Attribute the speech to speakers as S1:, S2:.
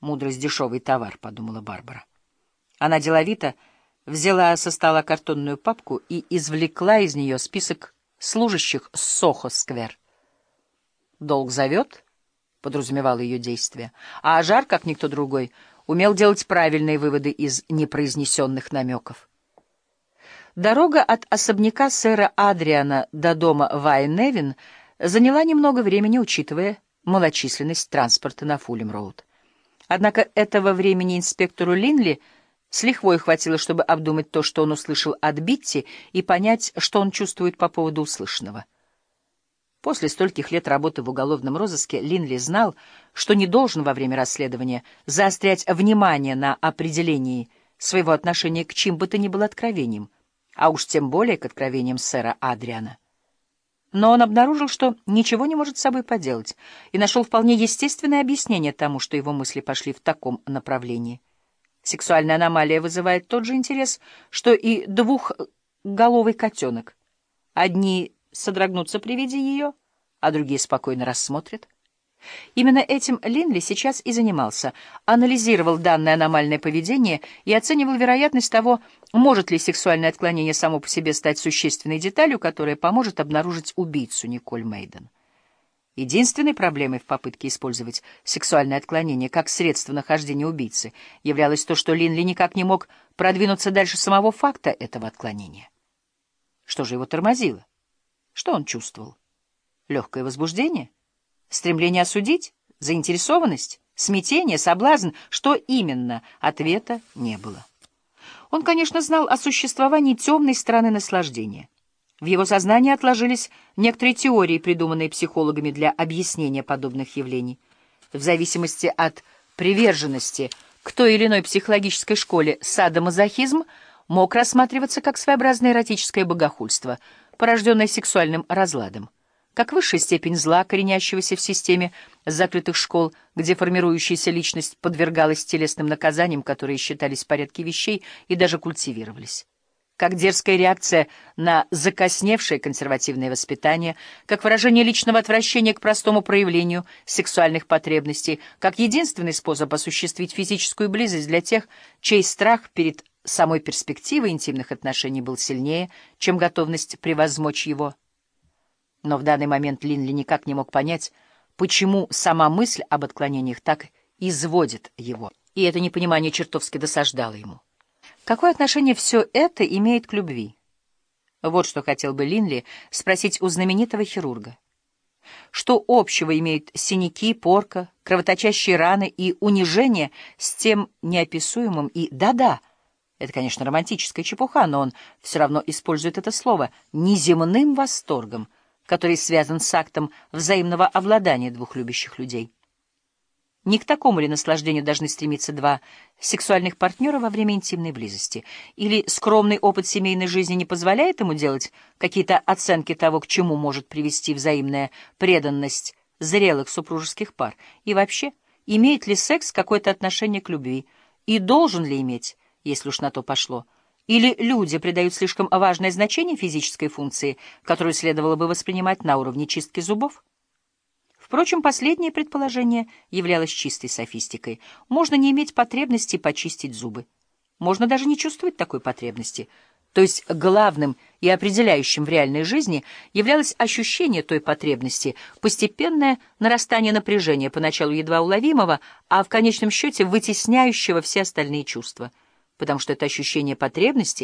S1: «Мудрость — дешевый товар», — подумала Барбара. Она деловито взяла со стола картонную папку и извлекла из нее список служащих Сохо-сквер. «Долг зовет», — подразумевало ее действие, а Ажар, как никто другой, умел делать правильные выводы из непроизнесенных намеков. Дорога от особняка сэра Адриана до дома Вайневин заняла немного времени, учитывая малочисленность транспорта на Фулем-Роуд. Однако этого времени инспектору Линли с лихвой хватило, чтобы обдумать то, что он услышал от Битти, и понять, что он чувствует по поводу услышанного. После стольких лет работы в уголовном розыске Линли знал, что не должен во время расследования заострять внимание на определении своего отношения к чьим бы то ни было откровениям, а уж тем более к откровениям сэра Адриана. Но он обнаружил, что ничего не может с собой поделать, и нашел вполне естественное объяснение тому, что его мысли пошли в таком направлении. Сексуальная аномалия вызывает тот же интерес, что и двухголовый котенок. Одни содрогнутся при виде ее, а другие спокойно рассмотрят. Именно этим Линли сейчас и занимался, анализировал данное аномальное поведение и оценивал вероятность того, может ли сексуальное отклонение само по себе стать существенной деталью, которая поможет обнаружить убийцу Николь Мейден. Единственной проблемой в попытке использовать сексуальное отклонение как средство нахождения убийцы являлось то, что Линли никак не мог продвинуться дальше самого факта этого отклонения. Что же его тормозило? Что он чувствовал? Легкое возбуждение? Стремление осудить? Заинтересованность? Смятение? Соблазн? Что именно? Ответа не было. Он, конечно, знал о существовании темной стороны наслаждения. В его сознании отложились некоторые теории, придуманные психологами для объяснения подобных явлений. В зависимости от приверженности к той или иной психологической школе садомазохизм мог рассматриваться как своеобразное эротическое богохульство, порожденное сексуальным разладом как высшая степень зла, коренящегося в системе закрытых школ, где формирующаяся личность подвергалась телесным наказаниям, которые считались в порядке вещей и даже культивировались. Как дерзкая реакция на закосневшее консервативное воспитание, как выражение личного отвращения к простому проявлению сексуальных потребностей, как единственный способ осуществить физическую близость для тех, чей страх перед самой перспективой интимных отношений был сильнее, чем готовность превозмочь его – но в данный момент Линли никак не мог понять, почему сама мысль об отклонениях так изводит его, и это непонимание чертовски досаждало ему. Какое отношение все это имеет к любви? Вот что хотел бы Линли спросить у знаменитого хирурга. Что общего имеют синяки, порка, кровоточащие раны и унижение с тем неописуемым и «да-да», это, конечно, романтическая чепуха, но он все равно использует это слово «неземным восторгом», который связан с актом взаимного обладания двух любящих людей. Не к такому ли наслаждению должны стремиться два сексуальных партнера во время интимной близости? Или скромный опыт семейной жизни не позволяет ему делать какие-то оценки того, к чему может привести взаимная преданность зрелых супружеских пар? И вообще, имеет ли секс какое-то отношение к любви? И должен ли иметь, если уж на то пошло? Или люди придают слишком важное значение физической функции, которую следовало бы воспринимать на уровне чистки зубов? Впрочем, последнее предположение являлось чистой софистикой. Можно не иметь потребности почистить зубы. Можно даже не чувствовать такой потребности. То есть главным и определяющим в реальной жизни являлось ощущение той потребности, постепенное нарастание напряжения, поначалу едва уловимого, а в конечном счете вытесняющего все остальные чувства потому что это ощущение потребности